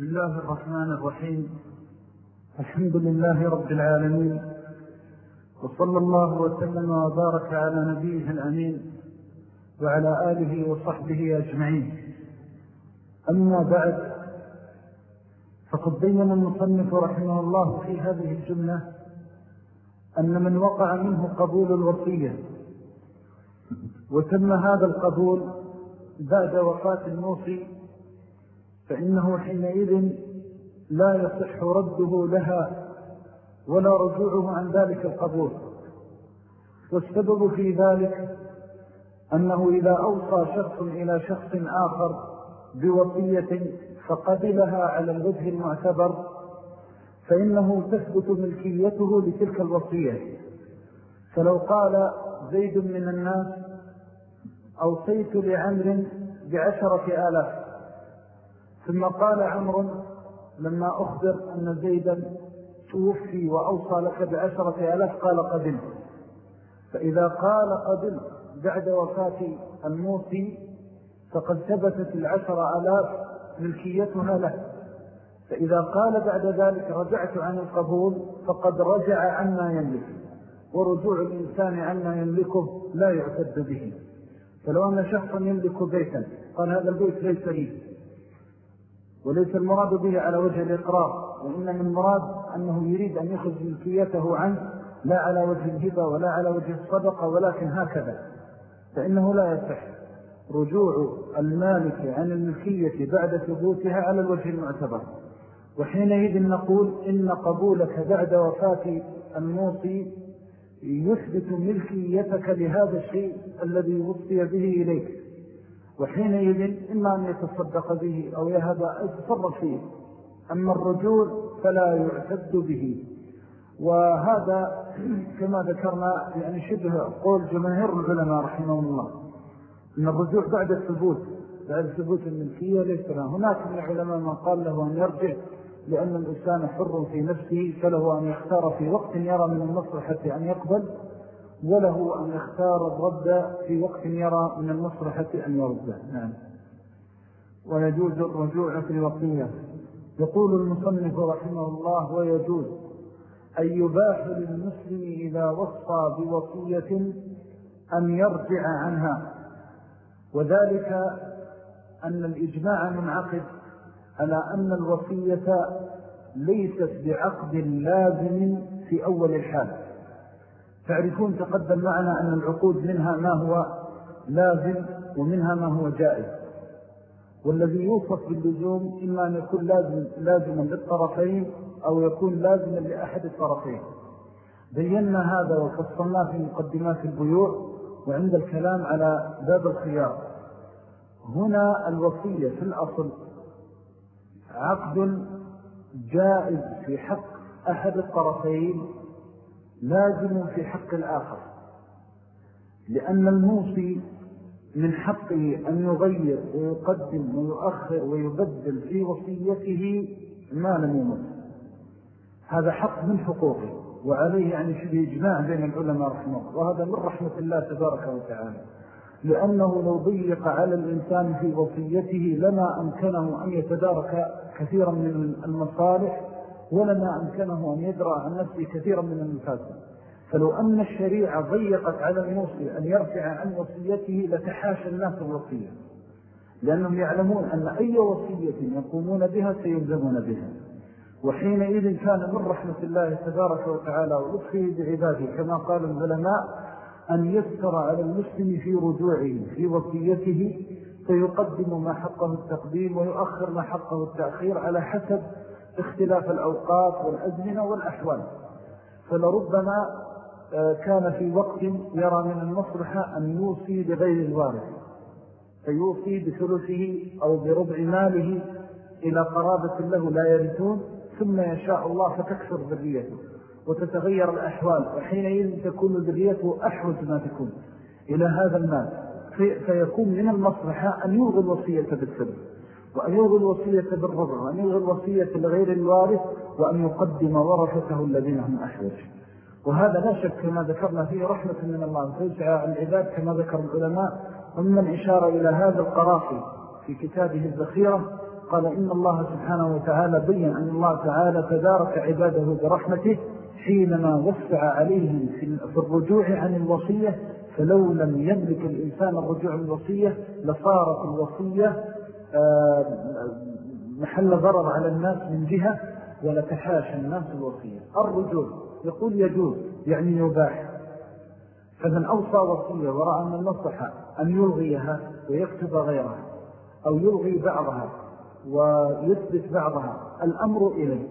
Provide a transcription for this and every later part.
بسم الله الرحمن الرحيم. الحمد لله رب العالمين. وصلى الله وسلم وبارك على نبيه الأمين وعلى آله وصحبه أجمعين. أما بعد فقد بين المصنف رحمه الله في هذه الجملة أن من وقع منه قبول الوصية وتم هذا القبول بعد وفاة الموصي فإنه حينئذ لا يصح رده لها ولا رجوعه عن ذلك القبول. والسبب في ذلك أنه إذا أوصى شخص إلى شخص آخر بوصية فقبلها على الوجه المعتبر فإنه تثبت ملكيته لتلك الوصية. فلو قال زيد من الناس أوصيت لعمر بعشرة آلاف ثم قال عمر لما أخبر أن زيدا توفي وأوصى لك بعشرة آلاف قال قبل. فإذا قال قبل بعد وفاة الموصي فقد ثبتت العشر آلاف ملكيتها له. فإذا قال بعد ذلك رجعت عن القبول فقد رجع عما يملك ورجوع الإنسان عما يملكه لا يعتد به. فلو أن شخصا يملك بيتا قال هذا البيت ليس لي. وليس المراد به على وجه الإقرار وإنما المراد أنه يريد أن يخذ ملكيته عنه لا على وجه الهبة ولا على وجه الصدقة ولكن هكذا. فإنه لا يصح رجوع المالك عن الملكية بعد ثبوتها على الوجه المعتبر. وحينئذ نقول إن قبولك بعد وفاة الموصي يثبت ملكيتك لهذا الشيء الذي وصي به إليك. وحينئذ إما أن يتصدق به أو يهب يتصرف فيه. أما الرجوع فلا يعتد به. وهذا كما ذكرنا يعني شبه قول جماهير العلماء رحمه الله. أن الرجوع بعد الثبوت بعد ثبوت الملكية ليس له هناك من العلماء من قال له أن يرجع لأن الإنسان حر في نفسه فله أن يختار في وقت يرى من المصلحة أن يقبل وله أن يختار الرد في وقت يرى من المصلحة أن يرد. نعم. ويجوز الرجوع في الوقية. يقول المصنف رحمه الله ويجوز أن يباح للمسلم إذا وصى بوصية أن يرجع عنها. وذلك أن الإجماع منعقد على أن الوصية ليست بعقد لازم في أول الحال. تعرفون تقدم معنا أن العقود منها ما هو لازم ومنها ما هو جائز. والذي يوصف باللزوم إما أن يكون لازم لازما للطرفين أو يكون لازما لأحد الطرفين. بينا هذا وفصلناه في مقدمات البيوع وعند الكلام على باب الخيار. هنا الوصية في الأصل. عقد جائز في حق أحد الطرفين لازم في حق الآخر. لأن الموصي من حقه أن يغير ويقدم ويؤخر ويبدل في وصيته ما لم يمت. هذا حق من حقوقه وعليه يعني شبه إجماع بين العلماء رحمه الله وهذا من رحمة الله تبارك وتعالى. لأنه لو ضيق على الإنسان في وصيته لما أمكنه أن يتدارك كثيرا من المصالح ولما أمكنه أن يدرى عن نفسه كثيرا من المفاسد فلو أن الشريعة ضيقت على الموصي أن يرفع عن وصيته لتحاشى الناس الوصية. لأنهم يعلمون أن أي وصية يقومون بها سيلزمون بها. وحينئذ كان من رحمة الله تبارك وتعالى ولطفه بعباده كما قال العلماء أن يسر على المسلم في رجوعه في وصيته فيقدم ما حقه التقديم ويؤخر ما حقه التأخير على حسب اختلاف الأوقات والأزمنة والأحوال. فلربما آه، كان في وقت يرى من المصلحة أن يوصي بغير الوارث فيوصي بثلثه أو بربع ماله إلى قرابة له لا يرثون ثم يشاء الله فتكثر ذريته وتتغير الأحوال وحينئذ تكون ذريته أحوج ما تكون إلى هذا المال. في فيكون من المصلحة أن يلغي الوصية بالسبب وأن يلغي الوصية بالربع وأن يلغي الوصية لغير الوارث وأن يقدم ورثته الذين هم أحوج وهذا لا شك كما ذكرنا فيه رحمة من الله توسع العباد كما ذكر العلماء. ومن إشارة إلى هذا القرافي في كتابه الذخيرة قال إن الله سبحانه وتعالى بيّن أن الله تعالى تدارك عباده برحمته حينما وسع عليهم في الرجوع عن الوصية فلو لم يملك الإنسان الرجوع عن الوصية لصارت الوصية محل ضرر على الناس من جهة ولتحاشى الناس الوصية. الرجوع يقول يجوز يعني يباح. فمن أوصى وصية ورأى من نصح أن يلغيها ويكتب غيرها أو يلغي بعضها ويثبت بعضها الأمر إليه.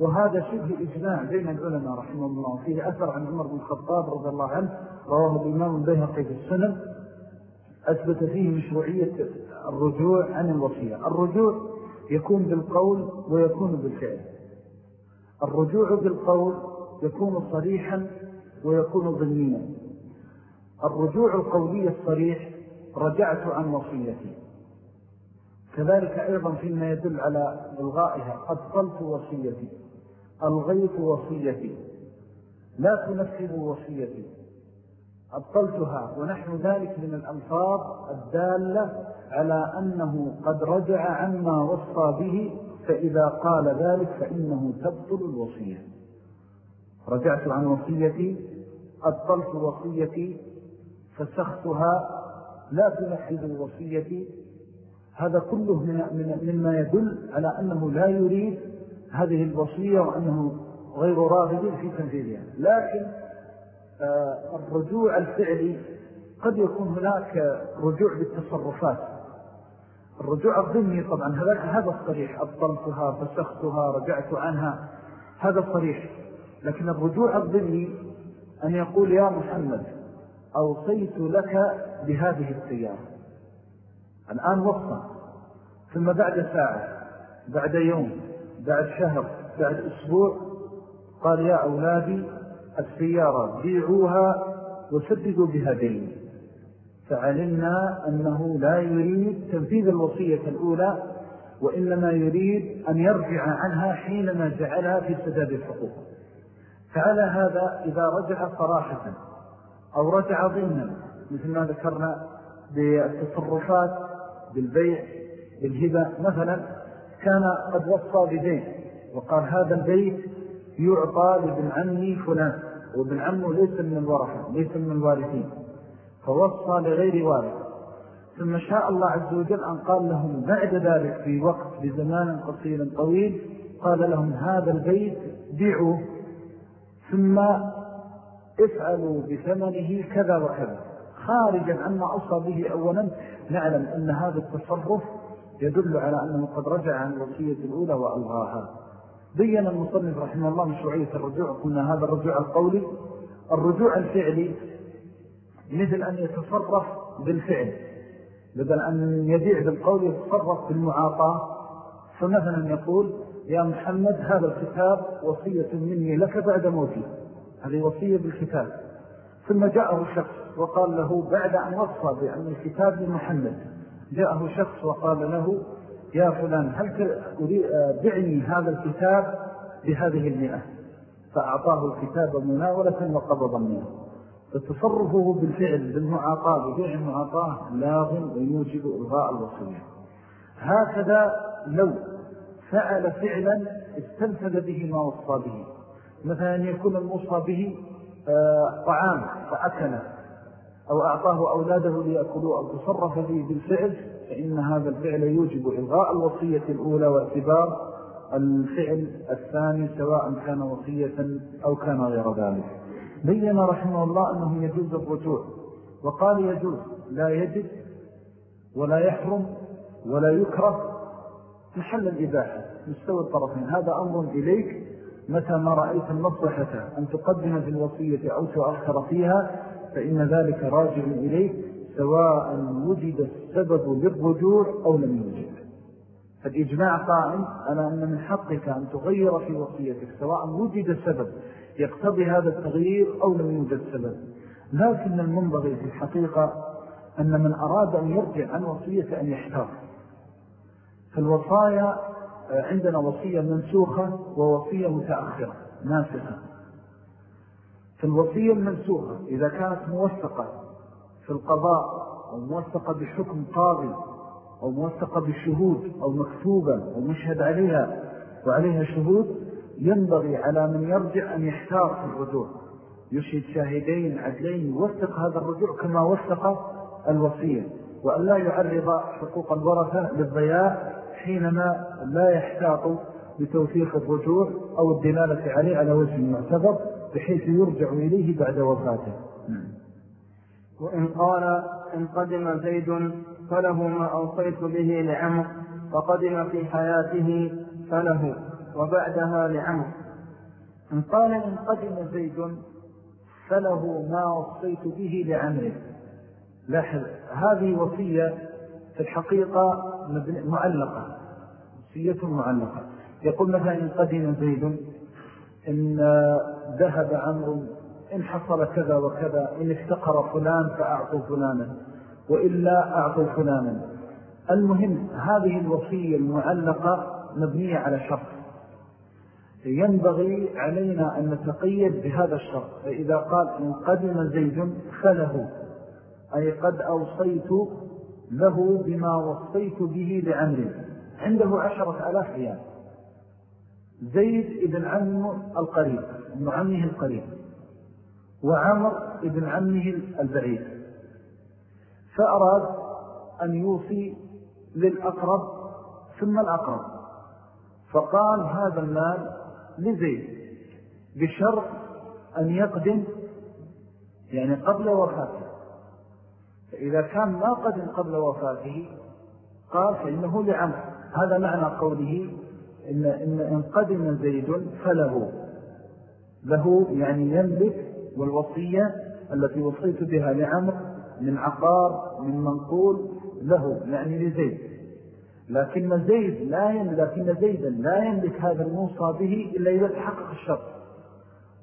وهذا شبه إجماع بين العلماء رحمه الله. فيه أثر عن عمر بن الخطاب رضي الله عنه رواه الإمام البيهقي في السنن. أثبت فيه مشروعية الرجوع عن الوصية. الرجوع يكون بالقول ويكون بالفعل. الرجوع بالقول يكون صريحا ويكون ضمنيا الرجوع القولي الصريح رجعت عن وصيتي. كذلك أيضا فيما يدل على إلغائها. أبطلت وصيتي. ألغيت وصيتي. لا تنفذ وصيتي. أبطلتها ونحن ذلك من الألفاظ الدالة على أنه قد رجع عما وصى به فإذا قال ذلك فإنه تبطل الوصية. رجعت عن وصيتي أبطلت وصيتي فسختها لا تنفذ وصيتي هذا كله من مما يدل على أنه لا يريد هذه الوصية وأنه غير راغب في تنفيذها. لكن الرجوع الفعلي قد يكون هناك رجوع بالتصرفات. الرجوع الضمني طبعا هذا الصريح أبطلتها فسختها رجعت عنها هذا صريح لكن الرجوع الضمني أن يقول يا محمد أوصيت لك بهذه السيارة. الآن وصى ثم بعد ساعة بعد يوم بعد شهر بعد أسبوع قال يا أولادي السيارة بيعوها وسددوا بها دين. فعلمنا أنه لا يريد تنفيذ الوصية الأولى وإنما يريد أن يرجع عنها حينما جعلها في سداد الحقوق. فعلى هذا إذا رجع صراحة أو رجع ضمنا مثل ما ذكرنا بالتصرفات بالبيع بالهبة مثلا كان قد وصى بدين وقال هذا البيت يعطى لابن عمي فلان وابن عمه ليس من الورثة ليس من الوارثين فوصى لغير وارث. ثم شاء الله عز وجل أن قال لهم بعد ذلك في وقت بزمان قصير طويل قال لهم هذا البيت بيعوه ثم افعلوا بثمنه كذا وكذا. خارجا عما أوصى به أولا نعلم أن هذا التصرف يدل على أنه قد رجع عن الوصية الأولى وألغاها. بيّن المصنف رحمه الله مشروعية الرجوع قلنا هذا الرجوع القولي. الرجوع الفعلي مثل أن يتصرف بالفعل. بدل أن يبيع بالقول يتصرف بالمعاطاة. فمثلا يقول يا محمد هذا الكتاب وصية مني لك بعد موتي. هذه وصية بالكتاب. ثم جاءه شخص وقال له بعد أن وصى بأن الكتاب لمحمد. جاءه شخص وقال له يا فلان هل بعني هذا الكتاب بهذه المئة؟ فأعطاه الكتاب مناولة وقبض منه. فتصرفه بالفعل بالمعاطاة ببيع المعاطاة لاغ ويوجب إلغاء الوصية. هكذا لو فعل فعلا استنفذ به ما وصى به. مثلا يكون الموصى به آه، طعام فأكله أو أعطاه أولاده ليأكلوا أو تصرف به بالفعل فإن هذا الفعل يوجب إلغاء الوصية الأولى واعتبار الفعل الثاني سواء كان وصية أو كان غير ذلك. بيّن رحمه الله أنه يجوز الرجوع وقال يجوز لا يجب ولا يحرم ولا يكره محل الإباحة مستوى الطرفين. هذا أمر إليك متى ما رأيت المصلحة أن تقدم في الوصية أو تؤخر فيها فإن ذلك راجع إليك سواء وجد السبب للرجوع أو لم يوجد. فالإجماع قائم على أن من حقك أن تغير في وصيتك سواء وجد سبب يقتضي هذا التغيير أو لم يوجد سبب. لكن المنبغي في الحقيقة أن من أراد أن يرجع عن وصية أن يحتار. فالوصايا عندنا وصية منسوخة ووصية متأخرة ناسخة فالوصية المنسوخة إذا كانت موثقة في القضاء أو موثقة بحكم قاضي أو موثقة بالشهود أو مكتوبة أو مشهد عليها وعليها شهود ينبغي على من يرجع أن يحتار في الرجوع. يشهد شاهدين عدلين يوثق هذا الرجوع كما وثق الوصية. وأن لا يعرض حقوق الورثة للضياع حينما لا يحتاط بتوثيق الرجوع أو الدلالة عليه على وجه المعتبر بحيث يرجع إليه بعد وفاته. وإن قال إن قدم زيد فله ما أوصيت به لعمر وقدم في حياته فله وبعدها لعمر. إن قال إن قدم زيد فله ما وصيت به لعمره لاحظ هذه وصية في الحقيقة معلقة وصية معلقة. يقول مثلا إن قدم زيد إن ذهب عمر إن حصل كذا وكذا إن افتقر فلان فأعطوا فلانا وإلا أعطوا فلانا. المهم هذه الوصية المعلقة مبنية على شرط. ينبغي علينا أن نتقيد بهذا الشرط. فإذا قال إن قدم زيد فله أي قد أوصيت له بما وصيت به لعمر. عنده عشرة ألاف ريال. زيد ابن عمه القريب ابن عمه القريب. وعمر ابن عمه البعيد. فأراد أن يوصي للأقرب ثم الأقرب. فقال هذا المال لزيد بشرط أن يقدم يعني قبل وفاته. فإذا كان ما قدم قبل وفاته قال فإنه لعمر. هذا معنى قوله إن, إن, إن قدم زيد فله. له يعني يملك والوصية التي وصيت بها لعمر من عقار من منقول له يعني لزيد. لكن زيد لا يملك لكن زيدا لا يملك هذا الموصى به إلا إذا تحقق الشرط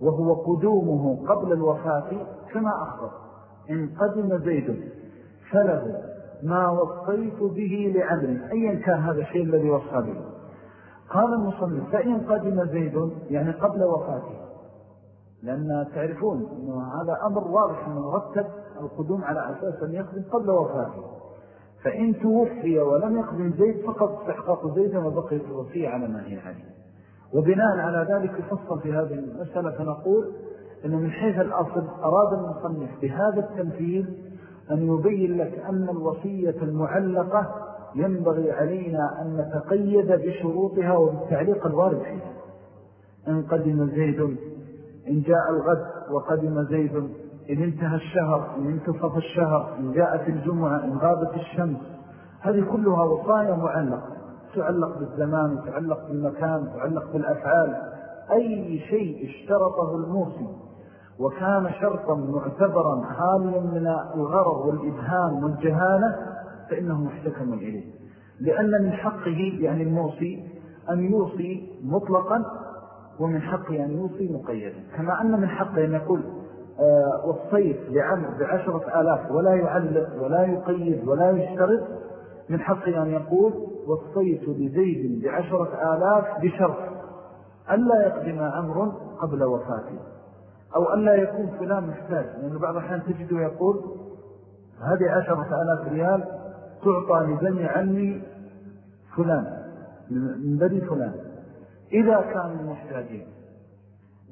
وهو قدومه قبل الوفاة كما أخبر. إن قدم زيد فله ما وصيت به لعمر أيا كان هذا الشيء الذي وصى به. قال المصنف فإن قدم زيد يعني قبل وفاته لأن تعرفون أنه هذا أمر واضح أنه مرتب القدوم على أساس أن يقدم قبل وفاته. فإن توفي ولم يقدم زيد فقط استحقاق زيدا وبقيت الوصية على ما هي عليه. وبناء على ذلك يفصل في هذه المسألة فنقول أنه من حيث الأصل أراد المصنف بهذا التمثيل أن يبين لك أن الوصية المعلقة ينبغي علينا أن نتقيد بشروطها وبالتعليق الوارد فيها. إن قدم زيد إن جاء الغد وقدم زيد إن انتهى الشهر إن انتصف الشهر إن جاءت الجمعة إن غابت الشمس. هذه كلها وصايا معلقة تعلق بالزمان تعلق بالمكان تعلق بالأفعال. أي شيء اشترطه الموسم وكان شرطا معتبرا حاليا من الغرض والإبهام والجهالة فإنه محتكم إليه. لأن من حقه يعني الموصي أن يوصي مطلقا ومن حقه أن يوصي مقيدا. كما أن من حقه أن يقول آه والصيف لعمر بعشرة آلاف ولا يعلق ولا يقيد ولا يشترط من حقه أن يقول والصيف لزيد بعشرة آلاف بشرط ألا يقدم عمر قبل وفاته أو ألا يكون فلان محتاج. لأنه بعض الحين تجده يقول هذه عشرة آلاف ريال تعطى لبني عني فلان من بني فلان. إذا كانوا محتاجين.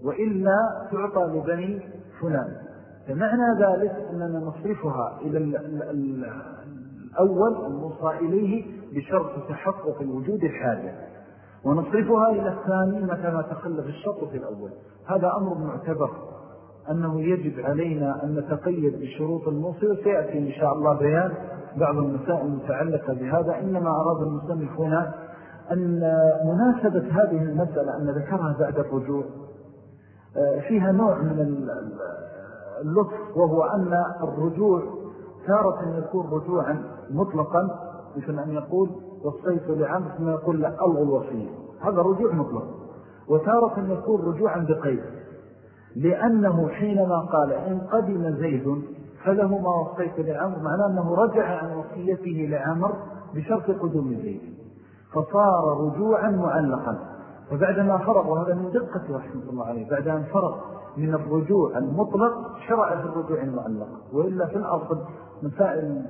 وإلا تعطى لبني فلان. فمعنى ذلك أننا نصرفها إلى الأول الموصى إليه بشرط تحقق الوجود الحاجة. ونصرفها إلى الثاني متى ما تخلف الشرط في الأول. هذا أمر معتبر. أنه يجب علينا أن نتقيد بشروط الموصي وسيأتي إن شاء الله بيان بعض المسائل المتعلقة بهذا. إنما أراد المصنف هنا أن مناسبة هذه المسألة أن ذكرها بعد الرجوع آه، فيها نوع من اللطف وهو أن الرجوع تارة يكون رجوعا مطلقا مثل أن يقول والصيف لعمر ثم يقول لا ألغوا الوصية هذا رجوع مطلق. وتارة يكون رجوعا بقيد. لأنه حينما قال إن قدم زيد فله ما وصيت لعمر معناه أنه رجع عن وصيته لعمر بشرط قدوم زيد. فصار رجوعا معلقا. فبعدما فرغ وهذا من دقة رحمة الله عليه بعد أن فرغ من الرجوع المطلق شرع في الرجوع المعلق. وإلا في الأصل مسائل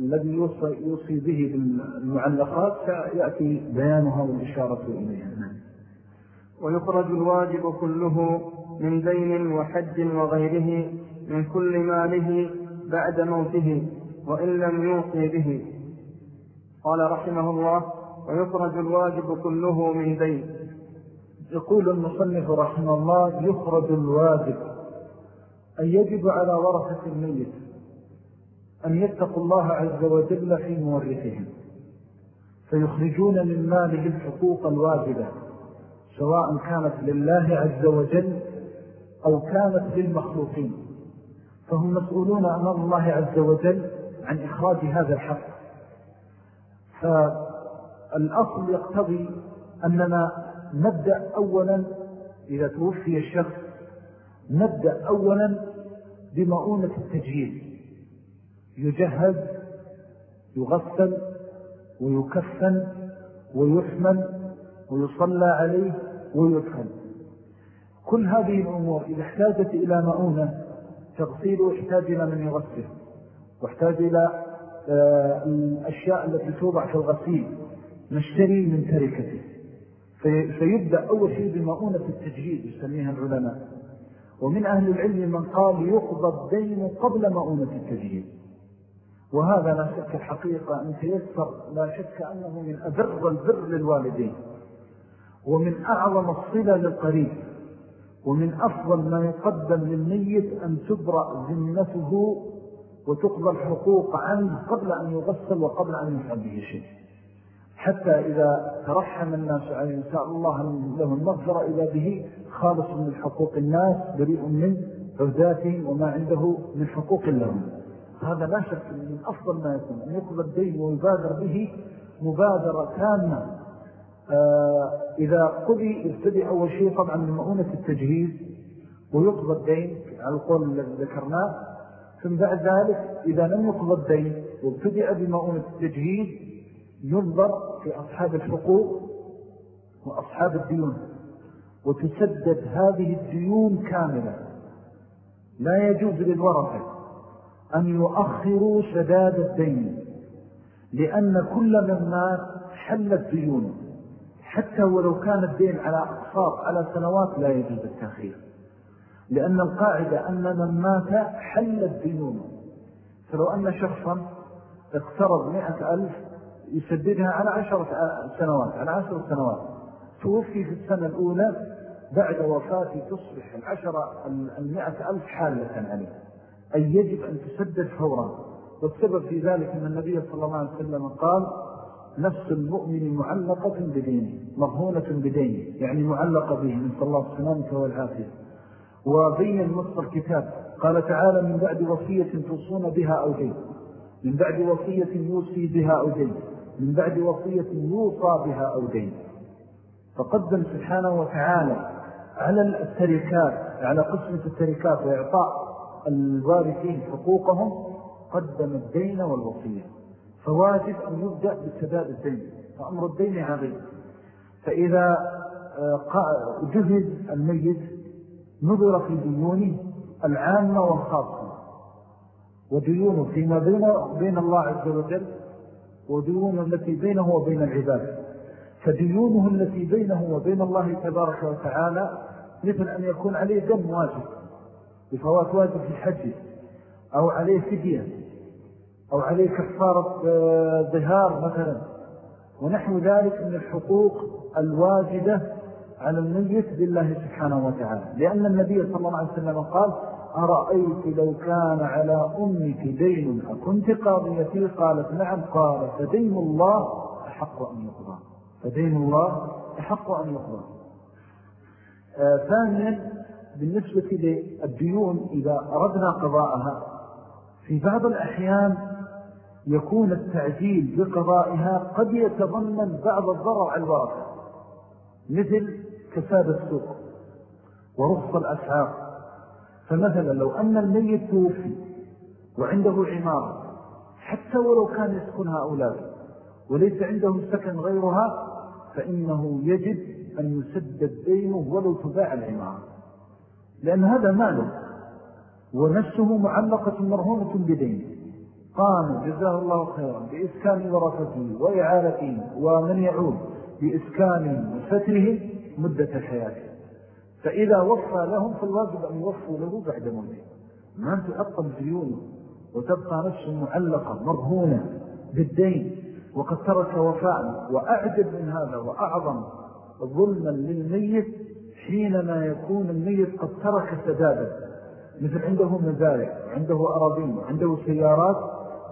الذي يوصي به بالمعلقات سيأتي بيانها والإشارة إليها. نعم. ويخرج الواجب كله من دين وحج وغيره من كل ماله بعد موته وإن لم يوصي به. قال رحمه الله ويخرج الواجب كله من دين. يقول المصنف رحمه الله يخرج الواجب أن يجب على ورثة الميت أن يتقوا الله عز وجل في مورثهم فيخرجون من ماله الحقوق الواجبة سواء كانت لله عز وجل أو كانت للمخلوقين. فهم مسؤولون أمام الله عز وجل عن إخراج هذا الحق. فالأصل يقتضي أننا نبدأ أولا إذا توفي الشخص نبدأ أولا بمؤونة التجهيز. يجهز يغسل ويكفن ويحمل ويصلى عليه ويدخل. كل هذه الأمور إذا احتاجت إلى مؤونة تغسيل احتاج إلى من يغسل واحتاج إلى الأشياء التي توضع في الغسيل نشتري من تركته. فيبدأ أول شيء بمؤونة التجهيز يسميها العلماء. ومن أهل العلم من قال يقضى الدين قبل مؤونة التجهيز. وهذا لا شك الحقيقة أن تيسر لا شك أنه من أبر البر للوالدين. ومن أعظم الصلة للقريب. ومن أفضل ما يقدم للميت أن تبرأ ذمته وتقضى الحقوق عنه قبل أن يغسل وقبل أن يفعل به شيء. حتى إذا ترحم الناس عليه نساء الله له المغفرة إذا به خالص من حقوق الناس بريء من عزاته وما عنده من حقوق لهم. هذا لا شك من أفضل ما يكون أن يقضى الدين ويبادر به مبادرة تامة. آه إذا قضي ابتدي أول شيء طبعا من مؤونة التجهيز ويقضى الدين على القول الذي ذكرناه ثم بعد ذلك إذا لم يقضى الدين وابتدأ بمؤونة التجهيز ينظر في أصحاب الحقوق وأصحاب الديون وتسدد هذه الديون كاملة. لا يجوز للورثة أن يؤخروا سداد الدين لأن كل من مات حلت ديونه حتى ولو كان الدين على أقصار على سنوات لا يجوز التأخير. لأن القاعدة أن من مات حلت ديونه فلو أن شخصا اقترض مئة ألف يسددها على عشرة سنوات على عشر سنوات. توفي في السنة الأولى بعد وفاته تصبح العشرة المئة ألف حالة عليه. أي يجب أن تسدد فورا. والسبب في ذلك أن النبي صلى الله عليه وسلم قال نفس المؤمن معلقة بدينه مرهونة بدينه. يعني معلقة به من صلى الله عليه وسلم والعافية وبين النص الكتاب. قال تعالى من بعد وصية توصون بها أو دين من بعد وصية يوصي بها أو دين من بعد وصية يوصى بها أو دين فقدم سبحانه وتعالى على التركات على قسمة التركات وإعطاء الوارثين حقوقهم قدم الدين والوصية. فواجب أن يبدأ بسداد الدين. فأمر الدين عظيم فإذا آه، جهز الميت نظر في ديونه العامة والخاصة. وديونه فيما بين الله عز وجل وديونه التي بينه وبين العباد. فديونه التي بينه وبين الله تبارك وتعالى مثل أن يكون عليه دم واجب بفوات واجب في حجه أو عليه فدية أو عليه كفارة آه، ظهار مثلا. ونحو ذلك من الحقوق الواجبة على الميت بالله سبحانه وتعالى. لأن النبي صلى الله عليه وسلم قال أرأيت لو كان على أمك دين أكنت قاضيتي قالت نعم قال فدين الله أحق أن يقضى. فدين الله أحق أن يقضى. آه ثانيا بالنسبة للديون إذا أردنا قضاءها في بعض الأحيان يكون التعجيل بقضائها قد يتضمن بعض الضرر على الورثة مثل كساد السوق ورخص الأسعار. فمثلا لو أن الميت توفي وعنده عمارة حتى ولو كان يسكنها أولاده وليس عنده سكن غيرها فإنه يجب أن يسدد دينه ولو تباع العمارة. لأن هذا ماله ونفسه معلقة مرهونة بدينه. قام جزاه الله خيرا بإسكان ورثته وإعالته ومن يعود بإسكانه وستره مدة حياته فإذا وفى لهم فالواجب أن يوفوا له بعد موته. ما تؤطم ديونه وتبقى نفسه معلقة مرهونة بالدين وقد ترك وفاء وأعجب من هذا وأعظم ظلما للميت حينما يكون الميت قد ترك سدادا. مثل عنده مزارع وعنده أراضين وعنده سيارات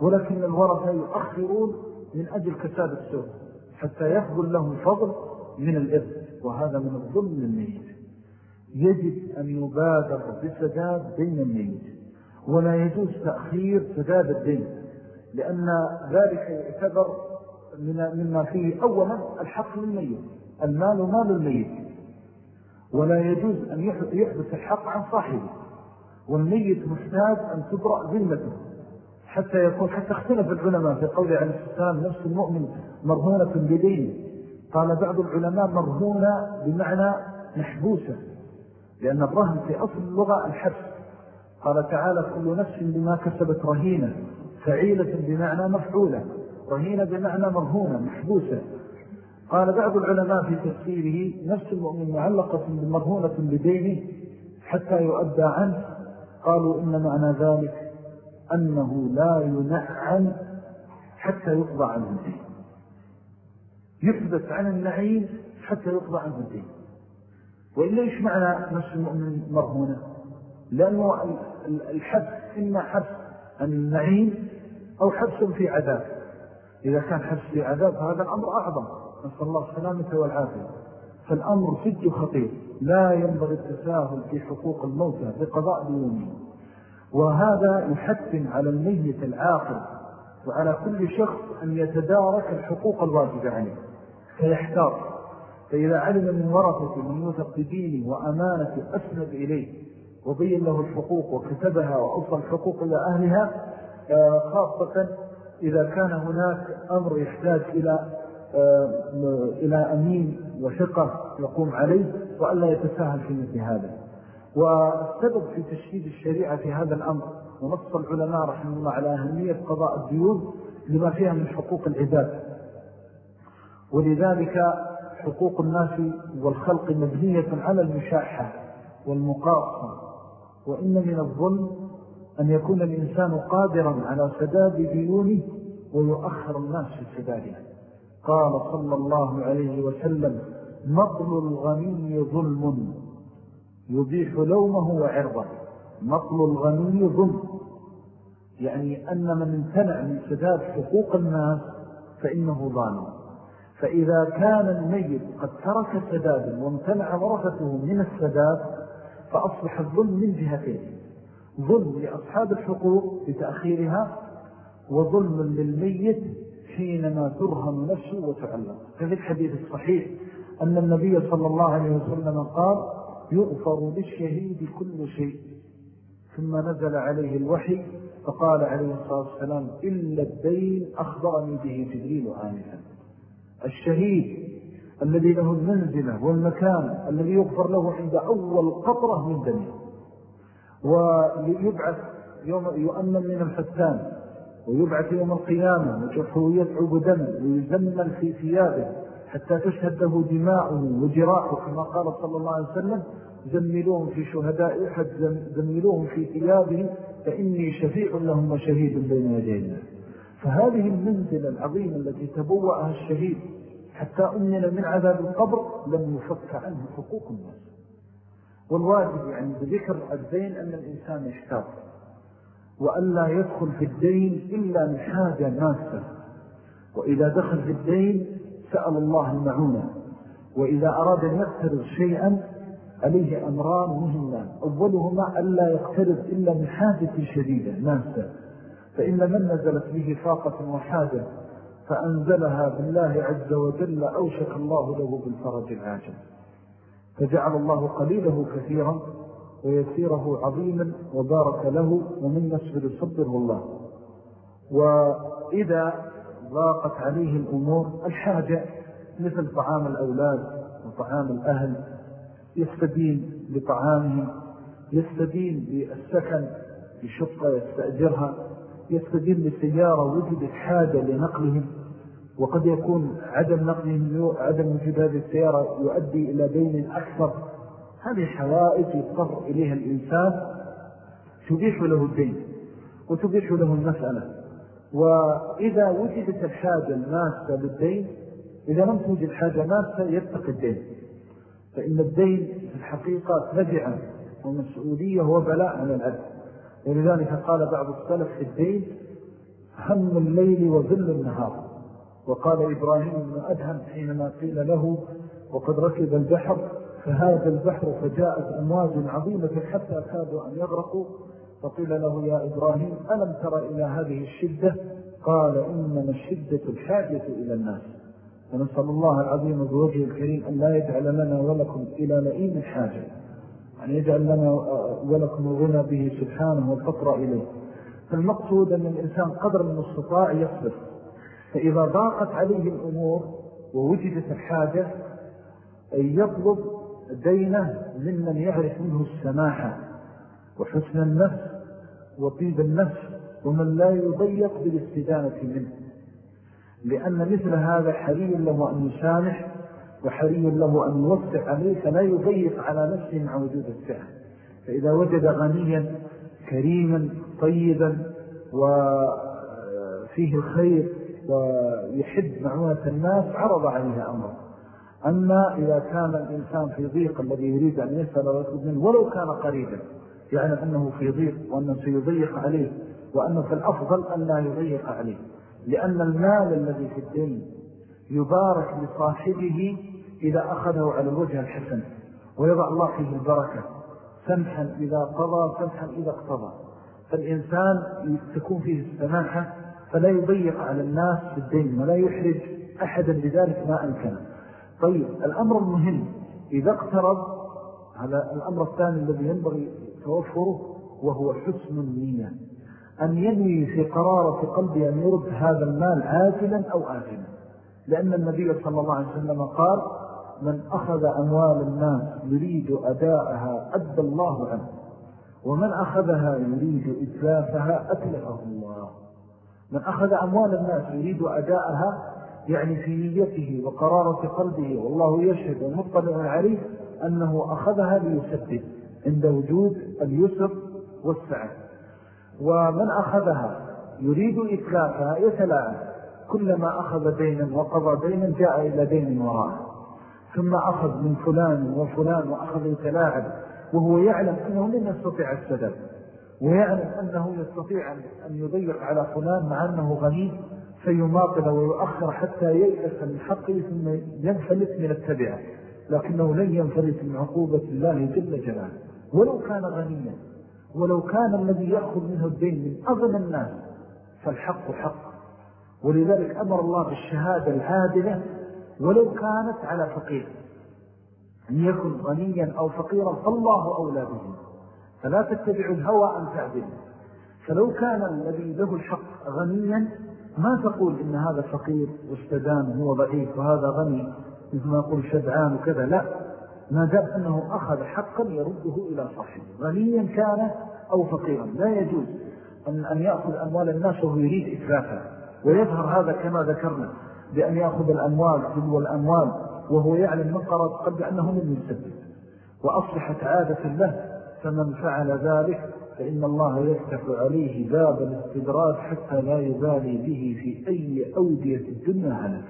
ولكن الورثة يؤخرون من أجل كساد السوق حتى يفضل لهم فضل من الإرث وهذا من الظلم للميت يجب أن يبادر بسداد دين الميت ولا يجوز تأخير سداد الدين لأن ذلك يعتبر مما فيه أولا الحق للميت المال مال الميت. ولا يجوز أن يحدث الحق عن صاحبه والميت محتاج أن تبرأ ذمته. حتى يكون حتى اختلف العلماء في قول عليه السلام نفس المؤمن مرهونة بدين قال بعض العلماء مرهونة بمعنى محبوسة لأن الرهن في أصل اللغة الحبس. قال تعالى كل نفس بما كسبت رهينة فعيلة بمعنى مفعولة رهينة بمعنى مرهونة محبوسة. قال بعض العلماء في تفسيره نفس المؤمن معلقة بمرهونة بدينه حتى يؤدى عنه. قالوا إن معنى ذلك أنه لا ينعم حتى يقضى عنه. يثبت عن النعيم حتى يقضى عنه الدين. وإلا إيش معنى نفس المؤمن مرهونة؟ لأنه الحبس إما حبس النعيم أو حبس في عذاب. إذا كان حبس في عذاب فهذا الأمر أعظم. نسأل الله السلامة والعافية. فالأمر سج خطير لا ينبغي التساهل في حقوق الموتى بقضاء ديونه وهذا يحتم على الميت العاقل وعلى كل شخص أن يتدارك الحقوق الواجبة عليه. فيحتار. فإذا علم من ورثة من يوثق بدينه وأمانة أسند إليه وبين له الحقوق وكتبها وأوصل الحقوق إلى أهلها آه، خاصة إذا كان هناك أمر يحتاج إلى آه، إلى أمين وثقة يقوم عليه وألا يتساهل في مثل هذا. والسبب في تشديد الشريعة في هذا الأمر ونص العلماء رحمه الله على أهمية قضاء الديون لما فيها من حقوق العباد. ولذلك حقوق الناس والخلق مبنية على المشاحة والمقاصة. وإن من الظلم أن يكون الإنسان قادرا على سداد ديونه ويؤخر الناس في سدادها قال صلى الله عليه وسلم مطل الغني ظلم يبيح لومه وعرضه. مطل الغني ظلم يعني أن من امتنع من سداد حقوق الناس فإنه ظالم. فإذا كان الميت قد ترك سدادا وامتنع ورثته من السداد فأصبح الظلم من جهتين. ظلم لأصحاب الحقوق بتأخيرها وظلم للميت حينما ترهم نفسه وتعلم ففي الحديث الصحيح أن النبي صلى الله عليه وسلم قال يغفر للشهيد كل شيء. ثم نزل عليه الوحي فقال عليه الصلاة والسلام إلا الدين أخبرني به جبريل آنفا. الشهيد الذي له المنزلة والمكان الذي يغفر له عند أول قطرة من دمه. ويبعث يوم يؤمن من الفتان ويبعث يوم القيامة وجفه يدعو دم ويزمن في ثيابه حتى تشهد له دماؤه وجراحه كما قال صلى الله عليه وسلم زملوهم في شهداء أحد زملوهم في ثيابه فإني شفيع لهم وشهيد بين يدينا فهذه المنزلة العظيمة التي تبوأها الشهيد حتى أمن من عذاب القبر لم يفك عنه حقوق الناس. والواجب يعني بذكر الدين أن الإنسان يحتاط وأن لا يدخل في الدين إلا من حاجة ماسة. وإذا دخل في الدين سأل الله المعونة وإذا أراد أن يقترض شيئا عليه أمران مهمان. أولهما ألا يقترض إلا من حاجة شديدة ماسة. فإن من نزلت به فاقة وحاجة فأنزلها بالله عز وجل أوشك الله له بالفرج العاجل فجعل الله قليله كثيرا ويسيره عظيما وبارك له ومن نسبر صبره الله. وإذا ضاقت عليه الأمور الحاجة مثل طعام الأولاد وطعام الأهل يستدين بطعامهم يستدين بالسكن بشقة يستأجرها يستدل لسيارة وجدت حاجة لنقلهم وقد يكون عدم نقلهم عدم وجود هذه السيارة يؤدي إلى دين أكثر. هذه حوائج يضطر إليها الإنسان تبيح له الدين وتبيح له المسألة. وإذا وجدت الحاجة الماسة للدين إذا لم توجد حاجة ماسة يتقي الدين. فإن الدين في الحقيقة فجعا ومسؤولية وبلاء على العبد. ولذلك قال بعض السلف في الدين هم الليل وظل النهار. وقال إبراهيم بن أدهم حينما قيل له وقد ركب البحر فهذا البحر فجاءت أمواج عظيمة حتى كادوا أن يغرقوا. فقيل له يا إبراهيم ألم ترى إلى هذه الشدة؟ قال إنما الشدة الحاجة إلى الناس. ونسأل الله العظيم بوجه الكريم أن لا يجعل لنا ولكم إلى لئيم الحاجة أن يجعل لنا ولكم الغنى به سبحانه والفطر إليه. فالمقصود أن الإنسان قدر من الصطاع يصبر. فإذا ضاقت عليه الأمور ووجدت الحاجة أن يطلب دينه ممن يعرف منه السماحة وحسن النفس وطيب النفس ومن لا يضيق بالاستدانة منه. لأن مثل هذا حري له أن يسامح وحري له أن يوسع عليه فلا يضيق على نفسه مع وجود السعر فإذا وجد غنيا كريما طيبا وفيه الخير ويحب معونة الناس عرض عليها أمر أما إذا كان الإنسان في ضيق الذي يريد أن يسأل ويطلب منه ولو كان قريبا يعلم أنه في ضيق وأنه سيضيق عليه وأنه في الأفضل أن لا يضيق عليه. لأن المال الذي في الدين يبارك لصاحبه إذا أخذه على الوجه الحسن ويضع الله فيه البركة سمحا إذا قضى سمحا إذا اقتضى. فالإنسان تكون فيه السماحة فلا يضيق على الناس بالدين ولا يحرج أحدا بذلك ما أمكن طيب الأمر المهم إذا اقترب هذا الأمر الثاني الذي ينبغي توفره وهو حسن النية. أن ينوي في قرارة قلبه أن يرد هذا المال عاجلا أو آجلا لأن النبي صلى الله عليه وسلم قال من أخذ أموال الناس يريد أداءها أدى الله عنه. ومن أخذها يريد إتلافها أتلفه الله. من أخذ أموال الناس يريد أداءها يعني في نيته وقرارة قلبه والله يشهد ومطلع عليه أنه أخذها ليسدد عند وجود اليسر والسعة. ومن أخذها يريد إتلافها يتلاعب. كلما أخذ دينا وقضى دينا جاء إلى دين وراءه. ثم أخذ من فلان وفلان وأخذ يتلاعب وهو يعلم أنه لن يستطيع السدد ويعلم أنه يستطيع أن يضيق على فلان مع أنه غني فيماطل ويؤخر حتى ييأس من حقه ثم ينفلت من التبعة لكنه لن ينفلت من عقوبة الله جل جلاله. ولو كان غنيا ولو كان الذي يأخذ منه الدين من أظن الناس فالحق حق. ولذلك أمر الله بالشهادة العادلة ولو كانت على فقير. أن يكن غنيا أو فقيرا فالله أولى به. فلا تتبعوا الهوى أن تعدل فلو كان الذي له الحق غنيا ما تقول إن هذا فقير واستدان هو ضعيف وهذا غني مثل ما يقول شدعان وكذا. لا. ما دام أنه أخذ حقا يرده إلى صاحبه. غنيا كان أو فقيرا. لا يجوز أن, أن يأخذ أموال الناس وهو يريد إتلافها ويظهر هذا كما ذكرنا. بأن يأخذ الأموال تلو الأموال وهو يعلم من قرض قبل أنه من يسدد وأصبحت عادة له فمن فعل ذلك فإن الله يفتح عليه باب الاستدراج حتى لا يبالي به في أي أودية الدنيا هلك.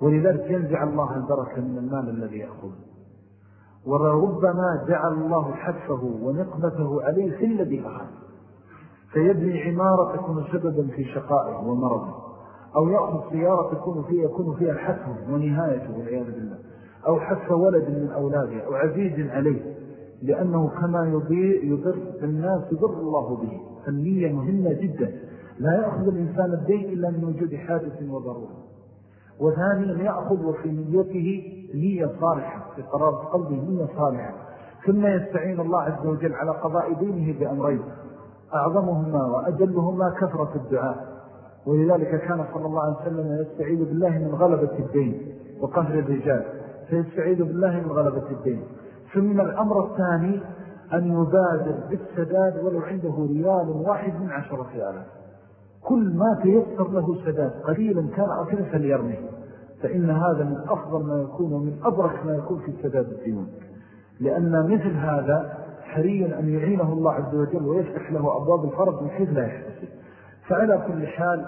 ولذلك ينزع الله البركة من المال الذي يأخذ. وربما جعل الله حفه ونقمته عليه في الذي أخذ. فيبني عمارة تكون سببا في شقائه ومرضه. أو يأخذ سيارة تكون فيها, يكون فيها حفه ونهايته والعياذ بالله. أو حف ولد من أولاده أو عزيز عليه. لأنه كما يضير يضر بالناس يضر الله به. فالنية مهمة جدا. لا يأخذ الإنسان الدين إلا من وجود حادث وضرورة. وثانيا يأخذ وفي نيته نية صالحة. في قرار قلبه نية صالحة. ثم يستعين الله عز وجل على قضاء دينه بأمرين. أعظمهما وأجلهما كثرة الدعاء. ولذلك كان صلى الله عليه وسلم يستعيد بالله من غلبة الدين وقهر الرجال فيستعيد بالله من غلبة الدين. ثم الأمر الثاني أن يبادر بالسداد ولو عنده ريال واحد من عشرة آلاف كل ما تيسر له سداد قليلا كان أكثر فليرمي فإن هذا من أفضل ما يكون ومن أبرك ما يكون في سداد الديون لأن مثل هذا حريا أن يعينه الله عز وجل ويفتح له أبواب الفرض من حيث لا يحتسب. فعلى كل حال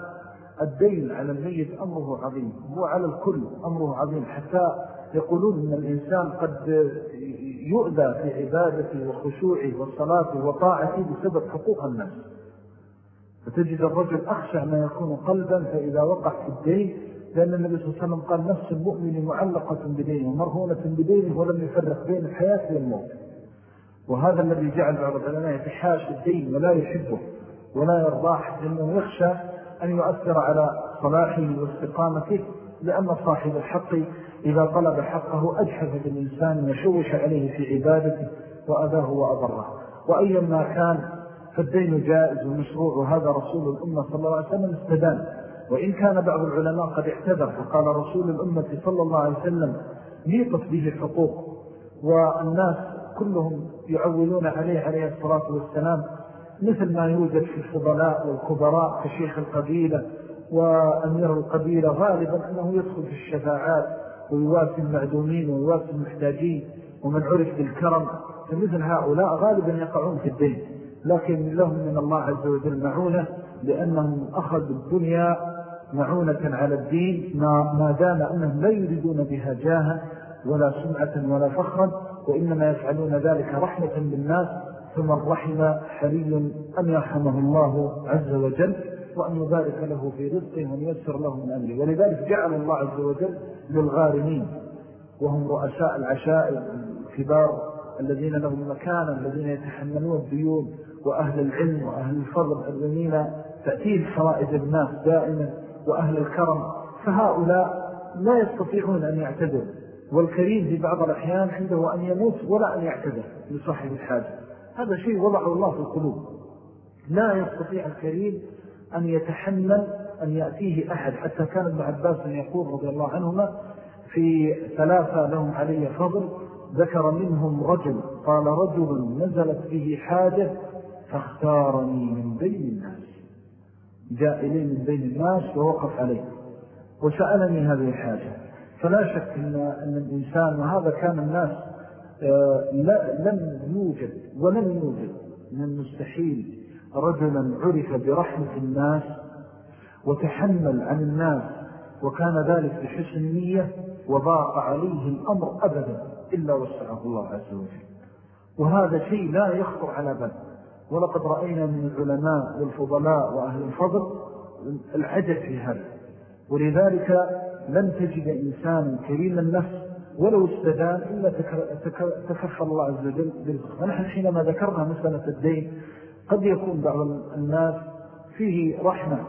الدين على الميت أمره عظيم هو على الكل أمره عظيم حتى يقولون أن الإنسان قد يؤذى في عبادته وخشوعه وصلاته وطاعته بسبب حقوق الناس. فتجد الرجل أخشع ما يكون قلبا فإذا وقع في الدين لأن النبي صلى الله عليه وسلم قال نفس المؤمن معلقة بدينه مرهونة بدينه ولم يفرق بين الحياة والموت. وهذا الذي جعل بعض العلماء يتحاش الدين ولا يحبه. ولا يرضاه لأنه يخشى أن يؤثر على صلاحه واستقامته لأن صاحب الحق إذا طلب حقه أجحف بالإنسان وشوش عليه في عبادته وأذاه وأضره. وأيا ما كان فالدين جائز ومشروع وهذا رسول الأمة صلى الله عليه وسلم استدان. وإن كان بعض العلماء قد اعتذر فقال رسول الأمة صلى الله عليه وسلم ليطف به الحقوق والناس كلهم يعولون عليه عليه الصلاة والسلام مثل ما يوجد في الفضلاء والكبراء كشيخ القبيلة وأمير القبيلة غالبا أنه يدخل في الشفاعات ويواسي المعدومين ويواسي المحتاجين ومن عرف بالكرم. فمثل هؤلاء غالبا يقعون في الدين لكن لهم من الله عز وجل معونة لأنهم أخذوا الدنيا معونة على الدين ما, ما دام أنهم لا يريدون بها جاها ولا سمعة ولا فخرا وإنما يفعلون ذلك رحمة بالناس ثم الرحم حري أن يرحمه الله عز وجل وأن يبارك له في رزقه وأن يسر له من أمره. ولذلك جعل الله عز وجل للغارمين وهم رؤساء العشائر الكبار الذين لهم مكانا الذين يتحملون الديون وأهل العلم وأهل الفضل الذين تأتيه حوائج الناس دائما وأهل الكرم. فهؤلاء لا يستطيعون أن يعتذر والكريم في بعض الأحيان عنده أن يموت ولا أن يعتذر لصاحب الحاجة. هذا شيء وضعه الله في القلوب. لا يستطيع الكريم أن يتحمل أن يأتيه أحد. حتى كان ابن عباس يقول رضي الله عنهما في ثلاثة لهم علي فضل ذكر منهم رجل قال رجل نزلت به حاجة فاختارني من بين الناس. جاء إلي من بين الناس ووقف عليه وسألني هذه الحاجة. فلا شك أن, أن الإنسان وهذا كان الناس لم يوجد ولم يوجد من المستحيل رجلا عرف برحمة الناس وتحمل عن الناس وكان ذلك بحسن نية وضاق عليه الأمر أبدا إلا وسعه الله عز وجل. وهذا شيء لا يخطر على بال. ولقد رأينا من العلماء والفضلاء وأهل الفضل العجل في هذا. ولذلك لن تجد إنسان كريم النفس ولو استدان إلا تكفى الله عز وجل برزق ونحن حينما ذكرنا مسألة الدين قد يكون بعض الناس فيه رحمة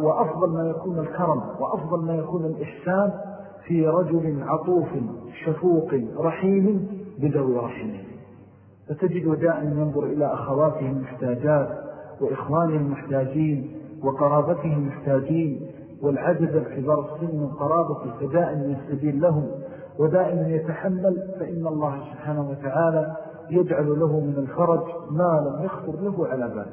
وأفضل ما يكون الكرم وأفضل ما يكون الإحسان في رجل عطوف شفوق رحيم بدوي رحمه. فتجد دائما ينظر إلى أخواته المحتاجات وإخوانه المحتاجين وقرابته المحتاجين والعجز الكبار السن من قرابته فدائما يستدين لهم ودائما يتحمل فإن الله سبحانه وتعالى يجعل له من الفرج ما لم يخطر له على بال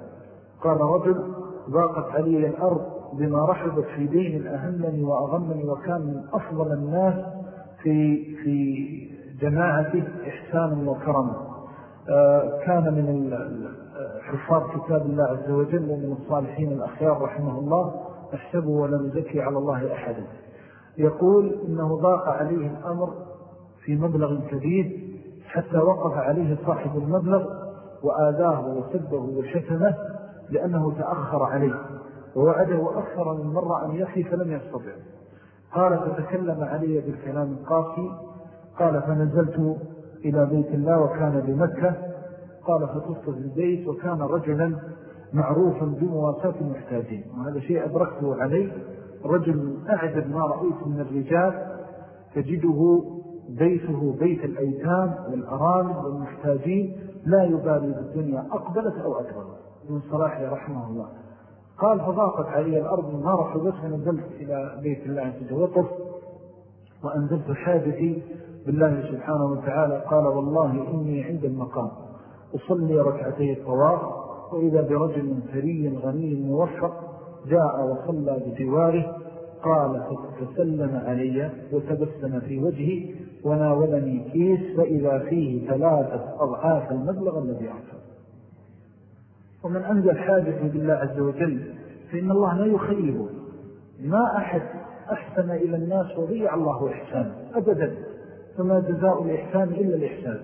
قال رجل ضاقت علي الأرض بما رحبت في دين أهمني وأغمني وكان من أفضل الناس في, في جماعته إحسان وكرم آه، كان من حفاظ كتاب الله عز وجل ومن الصالحين الأخيار رحمه الله أحسبه ولم يزكي على الله أحدا. يقول إنه ضاق عليه الأمر في مبلغ كبير حتى وقف عليه صاحب المبلغ وآذاه وسبه وشتمه لأنه تأخر عليه ووعده أكثر من مرة أن يخي فلم يستطع. قال فتكلم علي بالكلام القاسي قال فنزلت إلى بيت الله وكان بمكة. قال فطفت في البيت وكان رجلا معروفا بمواساة المحتاجين. وهذا شيء أدركته عليه رجل أعجب ما رأيت من الرجال تجده بيته بيت الأيتام والأرامل والمحتاجين لا يبالي بالدنيا أقبلت أو أدبرت من صلاحه رحمه الله. قال فضاقت علي الأرض ما رحبت ونزلت إلى بيت الله عز وطف وأنزلت حاجتي بالله سبحانه وتعالى. قال والله إني عند المقام. أصلي ركعتي الطواف وإذا برجل ثري غني موفق جاء وصلى بجواره قال فسلم علي وتبسم في وجهي وناولني كيس فإذا فيه ثلاثة أضعاف المبلغ الذي أعطى ومن أنزل حاجة بالله عز وجل فإن الله لا يخيبه ما أحد أحسن إلى الناس وضيع الله إحسان أبدا. فما جزاء الإحسان إلا الإحسان.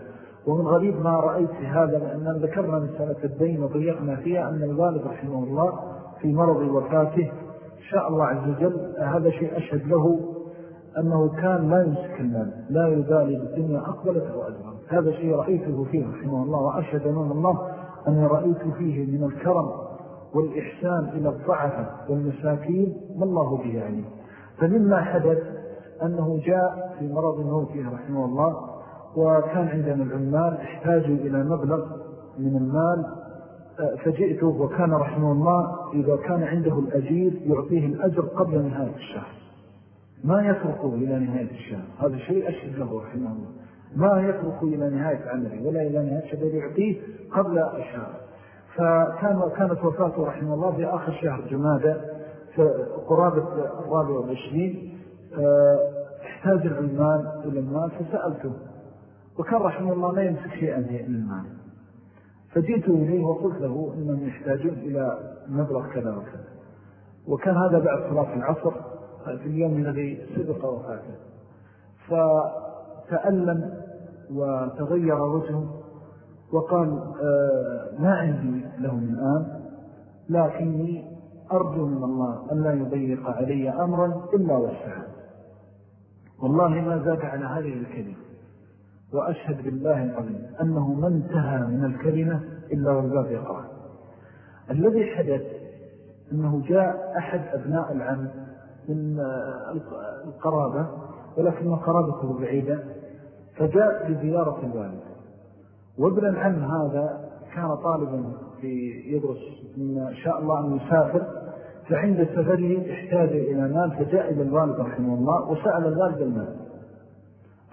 ومن غريب ما رأيت في هذا لأننا ذكرنا مسألة الدين وضيقنا فيها أن الوالد رحمه الله في مرض وفاته شاء الله عز وجل هذا شيء أشهد له أنه كان لا يمسك المال لا يبالي بالدنيا أقبلت أو أدرى هذا شيء رأيته فيه رحمه الله وأشهد أمام الله أني رأيت فيه من الكرم والإحسان إلى الضعفة والمساكين ما الله به يعني فمما حدث أنه جاء في مرض موته رحمه الله وكان عندنا العمال احتاجوا إلى مبلغ من المال فجئته وكان رحمه الله إذا كان عنده الأجير يعطيه الأجر قبل نهاية الشهر. ما يتركه إلى نهاية الشهر؟ هذا شيء أشهد له رحمه الله. ما يتركه إلى نهاية عمله ولا إلى نهاية الشهر يعطيه قبل الشهر. فكان كانت وفاته رحمه الله في آخر شهر جمادة قرابة الرابع والعشرين. آه، احتاج العلمان إلى المال فسألته. وكان رحمه الله لا يمسك شيئا من المال. فجئت إليه وقلت له إنهم يحتاجون إلى مبلغ كذا وكذا. وكان هذا بعد صلاة العصر في اليوم الذي سبق وفاته فتألم وتغير وجهه وقال آه ما عندي لهم الآن لكني أرجو من الله أن لا يضيق علي أمرا إلا وسعه. والله ما زاد على هذه الكلمة. وأشهد بالله العظيم أنه ما انتهى من الكلمة إلا والباب يقع الذي حدث أنه جاء أحد أبناء العم من القرابة ولكن قرابته بعيدة فجاء لزيارة الوالد. وابن العم هذا كان طالبا في يدرس من شاء الله أن يسافر فعند سفره احتاج إلى مال فجاء إلى الوالد رحمه الله وسأل الوالد المال.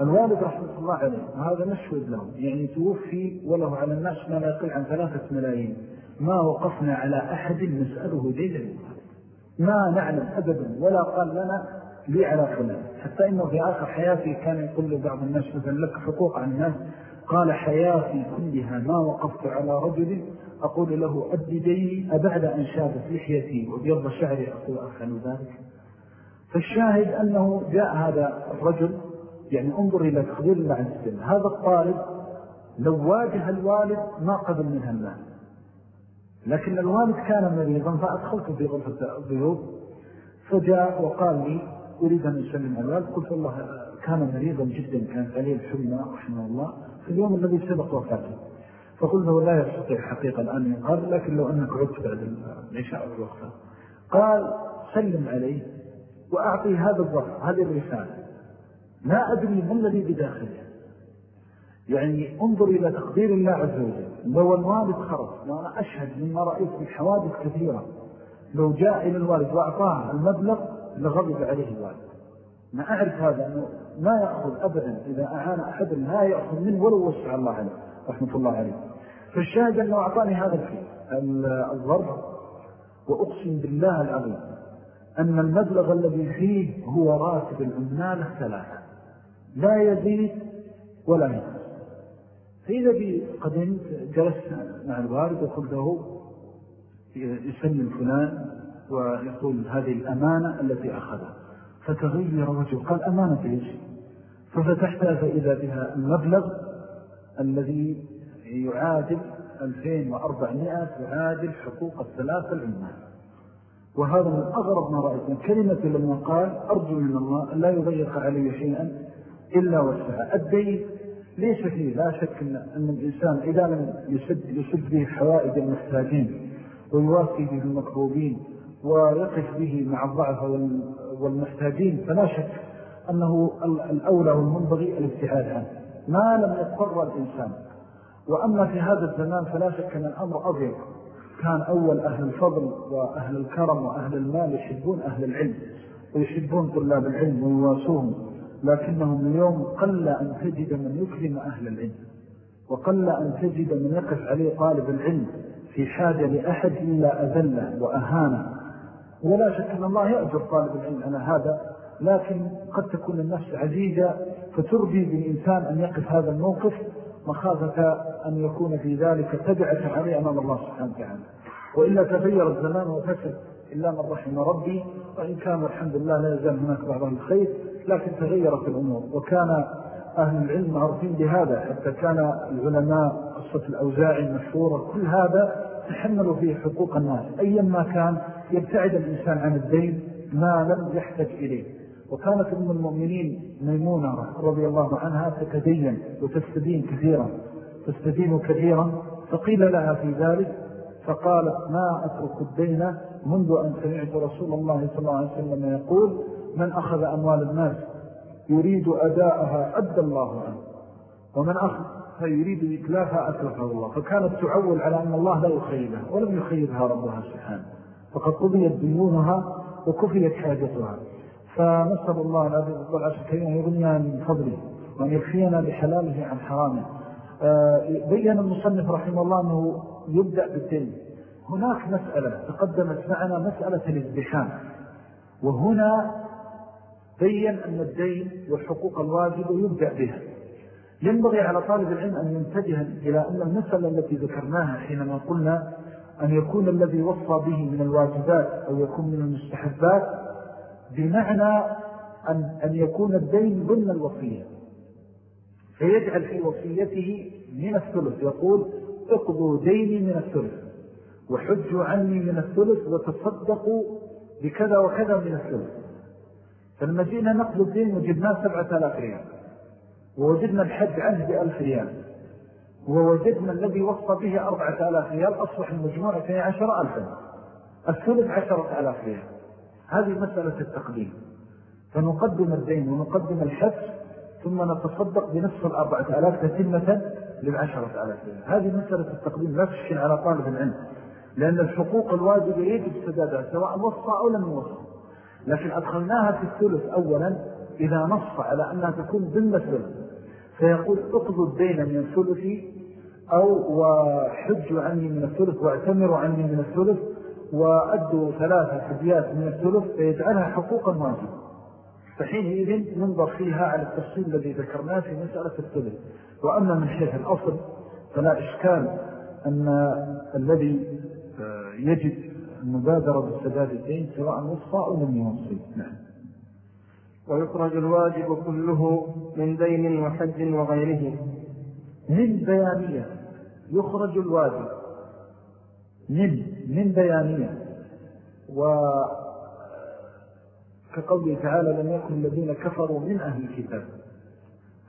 الوالد رحمة الله عليه هذا مشهد له يعني توفي وله على الناس ما لا يقل عن ثلاثة ملايين. ما وقفنا على أحد نسأله دينا ما نعلم أبدا ولا قال لنا لي على فلان. حتى إنه في آخر حياتي كان يقول لبعض الناس مثلا لك حقوق عن الناس. قال حياتي كلها ما وقفت على رجل أقول له أد ديني أبعد أن شابت لحيتي وبيض شعري أقول أفعل ذلك. فالشاهد أنه جاء هذا الرجل يعني انظر إلى تخبير الله عز وجل هذا الطالب لو واجه الوالد ما قبل منها المال لكن الوالد كان مريضا فأدخلت في غرفة الضيوف فجاء وقال لي أريد أن أسلم على الوالد. قلت الله كان مريضا جدا كانت عليه الحمى رحمه الله. في اليوم الذي سبق وفاته. فقلت له لا يستطيع حقيقة الآن ينقل لكن لو أنك عدت بعد العشاء الوقت. قال سلم عليه وأعطي هذا الظرف هذه الرسالة. لا أدري ما الذي بداخله. يعني انظر إلى تقدير الله عز وجل. لو الوالد خرج وأنا أشهد مما رأيت في حوادث كثيرة. لو جاء إلى الوالد وأعطاه المبلغ لغضب عليه الوالد ما أعرف هذا أنه ما يأخذ أبدا. إذا أعان أحد لا يأخذ منه ولو وسع الله عليه. رحمة الله عليه. فالشاهد أنه أعطاني هذا الشيء الظرف. وأقسم بالله العظيم أن المبلغ الذي فيه هو راتب العمال الثلاثة. لا يزيد ولا ينقص فإذا قدمت جلست مع الوالد وقلت له يسلم فلان ويقول هذه الأمانة التي أخذها. فتغير وجهه قال أمانة إيش؟ ففتحتها فإذا بها المبلغ الذي يعادل 2400 يعادل حقوق الثلاثة العمال. وهذا من أغرب ما رأيت. من كلمة لما قال أرجو من الله لا يضيق علي شيئا إلا وسع الدين ليس فيه لا شك أن الإنسان إذا لم يسد, يسد به حوائج المحتاجين ويوافي به المكروبين ويقف به مع الضعف والمحتاجين فلا شك أنه الأولى والمنبغي الابتعاد عنه. ما لم يضطر الإنسان. وأما في هذا الزمان فلا شك أن الأمر أضيق. كان أول أهل الفضل وأهل الكرم وأهل المال يحبون أهل العلم ويحبون طلاب العلم ويواسوهم. لكنهم اليوم قل أن تجد من يكرم أهل العلم وقل أن تجد من يقف عليه طالب العلم في حاجة لأحد إلا أذله وأهانه ولا شك أن الله يأجر طالب العلم على هذا لكن قد تكون النفس عزيزة فتربي بالإنسان أن يقف هذا الموقف مخافة أن يكون في ذلك تبعة عليه أمام الله سبحانه وتعالى. وإلا تغير الزمان وفسد إلا من رحم ربي وإن كان الحمد لله لا يزال هناك بعض الخير. لكن تغيرت الأمور. وكان أهل العلم معروفين بهذا. حتى كان العلماء قصة الأوزاعي المشهورة كل هذا تحملوا فيه حقوق الناس. أيا ما كان يبتعد الإنسان عن الدين ما لم يحتج إليه. وكانت أم المؤمنين ميمونة رضي الله عنها تتدين وتستدين كثيرا تستدين كثيرا. فقيل لها في ذلك فقالت ما أترك الدين منذ أن سمعت رسول الله صلى الله عليه وسلم يقول من أخذ أموال الناس يريد أداءها أدى الله عنه. ومن أخذ فيريد إتلافها أتلفه الله. فكانت تعول على أن الله لا يخيبها ولم يخيبها ربها سبحانه. فقد قضيت ديونها وكفيت حاجتها. فنسأل الله العزيز والعشر كريم يغنيها من فضله وأن يكفينا بحلاله عن حرامه. آه، بيّن المصنف رحمه الله أنه يبدأ بالدين. هناك مسألة تقدمت معنا مسألة الازدحام. وهنا بيّن أن الدين والحقوق الواجبة يبدأ بها. ينبغي على طالب العلم أن ينتبه إلى أن المسألة التي ذكرناها حينما قلنا أن يكون الذي وصى به من الواجبات أو يكون من المستحبات بمعنى أن, أن يكون الدين ضمن الوصية. فيجعل في وصيته من الثلث يقول اقضوا ديني من الثلث وحجوا عني من الثلث وتصدقوا بكذا وكذا من الثلث. جئنا نقض الدين وجدناه سبعة آلاف ريال. ووجدنا الحج عنه بألف ريال. ووجدنا الذي وصى به أربعة آلاف ريال أصبح المجموع في عشر ألفا. الثلث عشرة آلاف ريال. هذه مسألة التقديم. فنقدم الدين ونقدم الحج ثم نتصدق بنصف الأربعة آلاف تتمة للعشرة آلاف هذه مسألة التقديم لا تشكل على طالب العلم لأن الحقوق الواجبة يجب سدادها سواء وصى أو لم يوصى. لكن أدخلناها في الثلث أولا إذا نص على أنها تكون ضمن الثلث فيقول اقضوا الدين من الثلث أو وحجوا عني من الثلث واعتمروا عني من الثلث وأدوا ثلاثة حديات من الثلث فيجعلها حقوقا واجبة فحينئذ ننظر فيها على التفصيل الذي ذكرناه في مسألة الثلث. وأما من حيث الأصل فلا إشكال أن الذي يجب المبادرة بالسداد الدين سواء وصى أو لم يوصي نعم. ويخرج الواجب كله من دين وحج وغيره. من بيانية. يخرج الواجب من من بيانية. وكقوله تعالى لم يكن الذين كفروا من أهل الكتاب.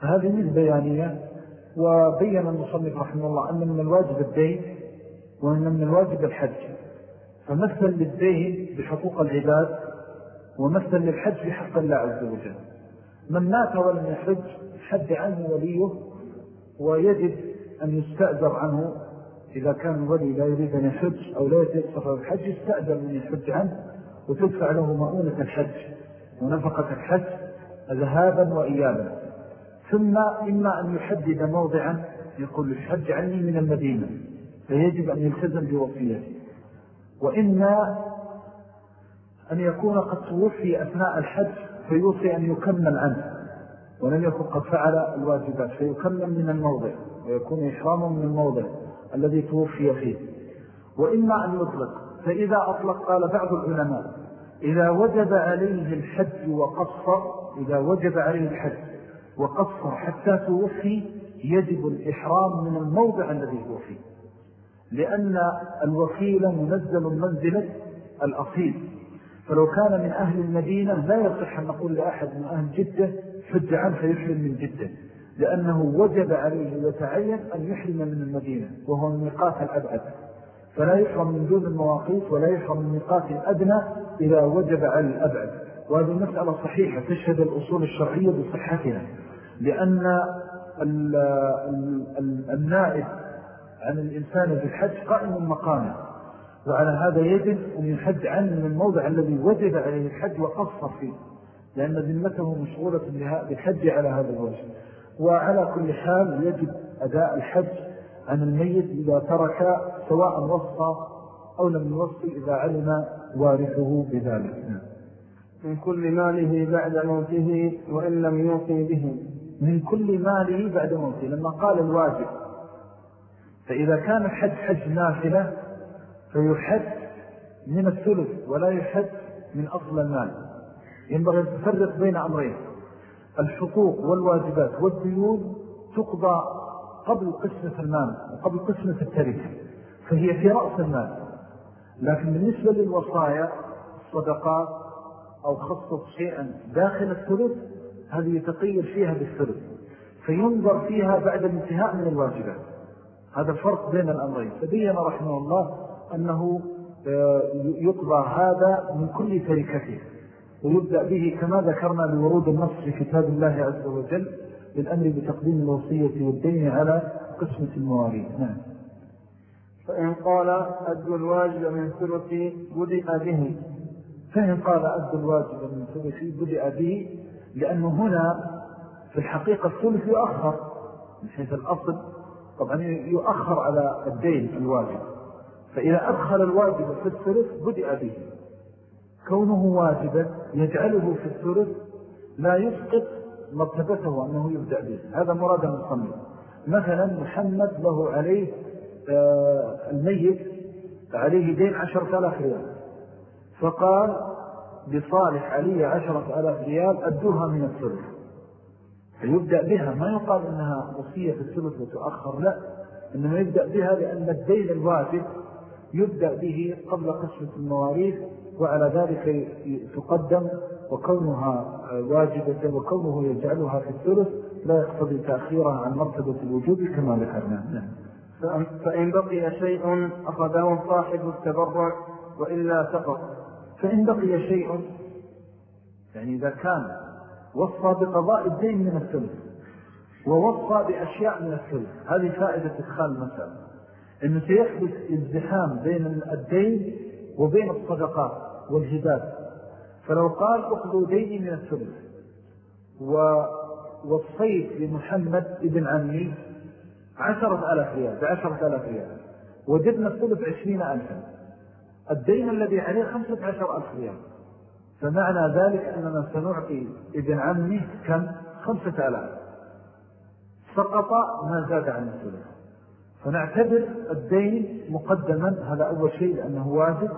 فهذه من بيانية. وبين المصنف رحمه الله أن من الواجب الدين وأن من الواجب الحج. فمثل للدين بحقوق العباد ومثل للحج بحق الله عز وجل. من مات ولم يحج حد عنه وليه ويجب أن يستأذر عنه. إذا كان الولي لا يريد أن يحج أو لا يتيسر الحج يستأذر من يحج عنه وتدفع له مؤونة الحج ونفقة الحج ذهابا وإيابا. ثم إما أن يحدد موضعا يقول الحج عني من المدينة فيجب أن يلتزم بوصيته. وإما أن يكون قد توفي أثناء الحج فيوصي أن يكمل عنه ولم يكن قد فعل الواجبات فيكمل من الموضع ويكون إحرامه من الموضع الذي توفي فيه. وإما أن يطلق فإذا أطلق قال بعض العلماء إذا وجب عليه الحج وقصر إذا وجب عليه الحج وقصر حتى توفي يجب الإحرام من الموضع الذي هو فيه لأن الوكيل منزل منزلة الأصيل. فلو كان من أهل المدينة لا يصح أن نقول لأحد من أهل جدة حج عنه فيحرم من جدة. لأنه وجب عليه وتعين أن يحرم من المدينة وهو الميقات الأبعد. فلا يحرم من دون المواقيت ولا يحرم من ميقات الأدنى إذا وجب على الأبعد. وهذه مسألة صحيحة تشهد الأصول الشرعية بصحتها. لأن النائب عن الإنسان بالحج قائم مقامه وعلى هذا يجب أن يحج عنه من الموضع الذي وجد عليه الحج وقصر فيه لأن ذمته مشغولة بالحج على هذا الوجه. وعلى كل حال يجب أداء الحج عن الميت إذا ترك سواء وصى أو لم يوصي إذا علم وارثه بذلك. من كل ماله بعد موته وإن لم يوصي به. من كل ماله بعد موته. لما قال الواجب فإذا كان الحج حج نافلة فيحج من الثلث ولا يحج من أصل المال. ينبغي أن تفرق بين أمرين. الحقوق والواجبات والديون تقضى قبل قسمة المال وقبل قسمة التركة فهي في رأس المال. لكن بالنسبة للوصايا الصدقات أو خصص شيئا داخل الثلث هذه يتقير فيها بالثلث فينظر فيها بعد الانتهاء من الواجبات. هذا الفرق بين الأمرين. فبين رحمه الله أنه آه، يقضى هذا من كل تركته ويبدأ به كما ذكرنا لورود النص في كتاب الله عز وجل بالأمر بتقديم الوصية والدين على قسمة المواريث. نعم. فإن قال أد الواجب من ثلث بدأ به. فإن قال أد الواجب من ثلث بدأ به لأنه هنا في الحقيقة الثلث يؤخر من حيث الأصل طبعا يؤخر على الدين الواجب. فإذا أدخل الواجب في الثلث بدأ به. كونه واجبا يجعله في الثلث لا يسقط مرتبته أنه يبدأ به. هذا مراد المصمم مثلا محمد له عليه آه، الميت عليه دين عشرة آلاف ريال. فقال بصالح علي عشرة آلاف ريال أدوها من الثلث. فيبدأ بها ما يقال أنها وصية في الثلث وتؤخر لا. إنما يبدأ بها لأن الدين الواجب يبدأ به قبل قسمة المواريث وعلى ذلك تقدم وكونها واجبة وكونه يجعلها في الثلث لا يقتضي تأخيرها عن مرتبة الوجود كما ذكرنا. نعم. فإن بقي شيء أخذه صاحب التبرع وإلا سقط. فإن بقي شيء يعني إذا كان وصى بقضاء الدين من الثلث ووصى بأشياء من الثلث هذه فائدة إدخال المسألة أنه سيحدث ازدحام بين الدين وبين الصدقات والهبات فلو قال أخذوا ديني من الثلث ووصيت لمحمد ابن عمي عشرة ألاف ريال بعشرة ألاف ريال وجدنا الثلث عشرين ألفا. الدين الذي عليه خمسة عشر ألف ريال. فمعنى ذلك أننا سنعطي ابن عمي كم؟ خمسة ألاف. سقط ما زاد عن الثلث. فنعتبر الدين مقدما هذا أول شيء لأنه واجب.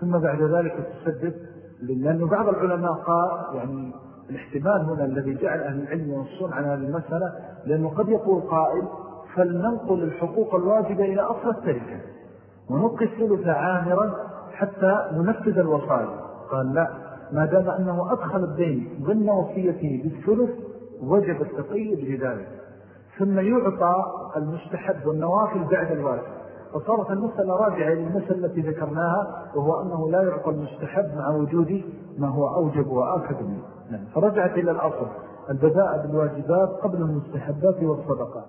ثم بعد ذلك تسدد لأنه بعض العلماء قال يعني الاحتمال هنا الذي جعل أهل العلم ينصون عن هذه المسألة لأنه قد يقول قائل فلننقل الحقوق الواجبة إلى أصل التركة ونبقي الثلث عامرا حتى ننفذ الوصايا. قال لا ما دام أنه أدخل الدين ضمن وصيته بالثلث وجب التقيد بذلك ثم يعطى المستحب والنوافل بعد الواجب فصارت المسألة راجعة للمسألة التي ذكرناها وهو أنه لا يعطى المستحب مع وجود ما هو أوجب وآكد منه. نعم. فرجعت إلى الأصل البداء بالواجبات قبل المستحبات والصدقات.